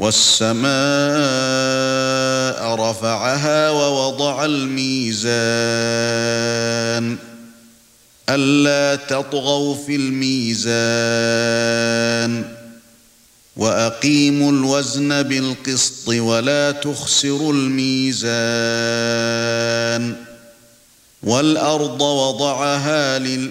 والسماء رفعها ووضع الميزان. ألا تطغوا في الميزان. وأقيموا الوزن بالقسط ولا تخسروا الميزان. والأرض وضعها للأنام.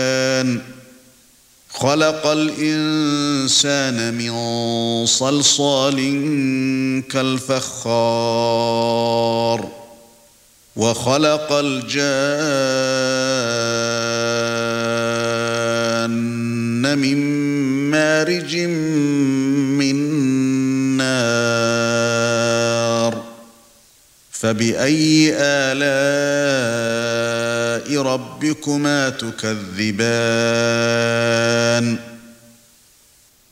خلق الإنسان من صلصال كالفخار وخلق الجان من مارج فبأي آلاء ربكما تكذبان؟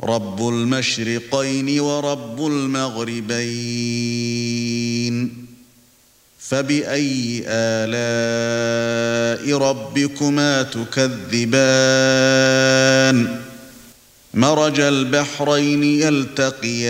رب المشرقين ورب المغربين. فبأي آلاء ربكما تكذبان؟ مرج البحرين يلتقيان.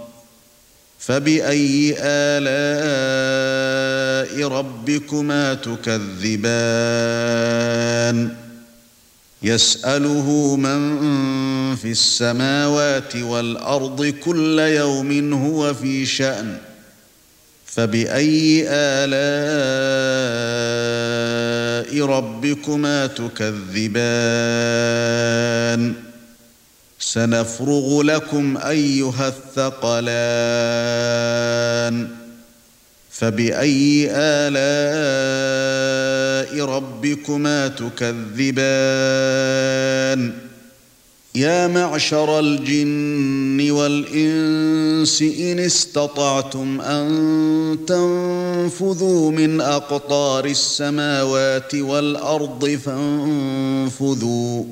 فبأي آلاء ربكما تكذبان؟ يسأله من في السماوات والأرض كل يوم هو في شأن. فبأي آلاء ربكما تكذبان؟ سنفرغ لكم أيها الثقلان. فبأي آلاء ربكما تكذبان؟ يا معشر الجن والإنس إن استطعتم أن تنفذوا من أقطار السماوات والأرض فانفذوا.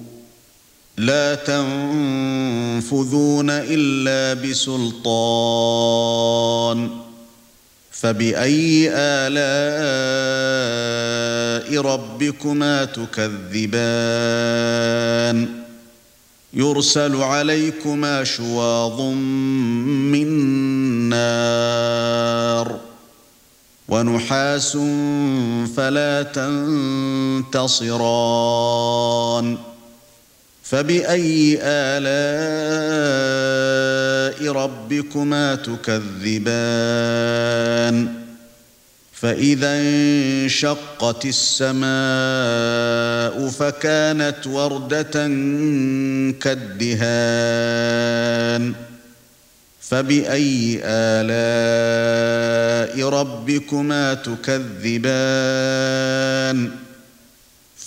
لا تنفذون إلا بسلطان. فبأي آلاء ربكما تكذبان؟ يرسل عليكما شواظ من نار ونحاس فلا تنتصران. فبأي آلاء ربكما تكذبان؟ فإذا انشقت السماء فكانت وردة كالدهان. فبأي آلاء ربكما تكذبان؟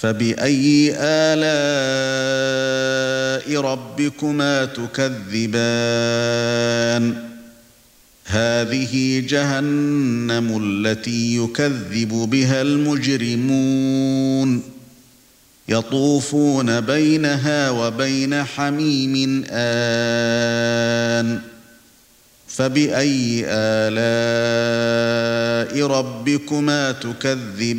فبأي آلاء ربكما تكذبان؟ هذه جهنم التي يكذب بها المجرمون. يطوفون بينها وبين حميم آن. فبأي آلاء ربكما تكذبان؟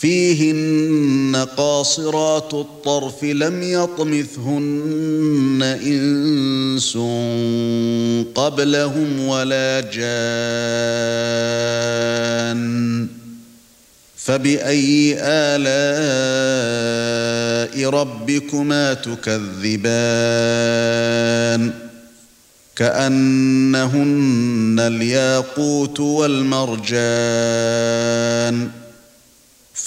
فيهن قاصرات الطرف لم يطمثهن إنس قبلهم ولا جان فبأي آلاء ربكما تكذبان كأنهن الياقوت والمرجان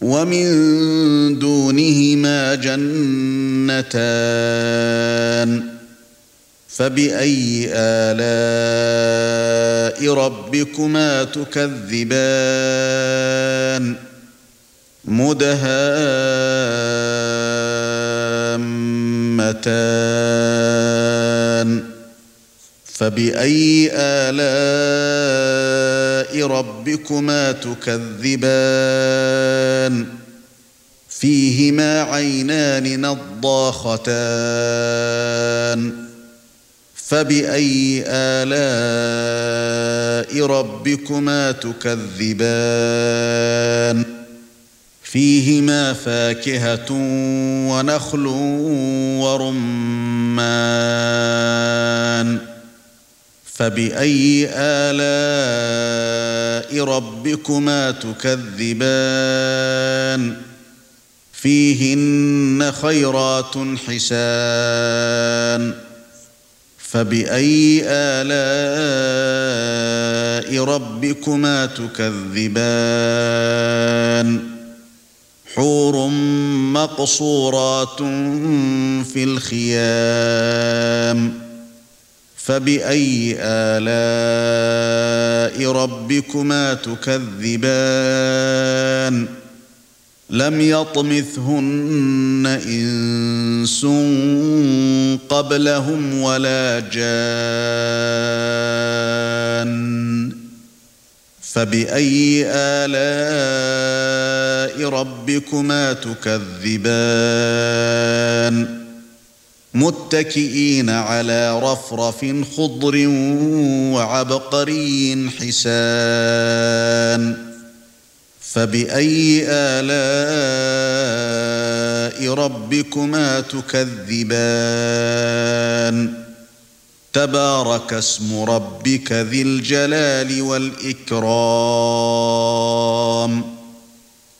ومن دونهما جنتان فبأي آلاء ربكما تكذبان مدهامتان فبأي آلاء ربكما تكذبان؟ فيهما عينان نضاختان. فبأي آلاء ربكما تكذبان؟ فيهما فاكهة ونخل ورمان. فبأي آلاء ربكما تكذبان؟ فيهن خيرات حسان. فبأي آلاء ربكما تكذبان؟ حور مقصورات في الخيام. فبأي آلاء ربكما تكذبان؟ لم يطمثهن إنس قبلهم ولا جان. فبأي آلاء ربكما تكذبان؟ متكئين على رفرف خضر وعبقري حسان. فبأي آلاء ربكما تكذبان؟ تبارك اسم ربك ذي الجلال والإكرام.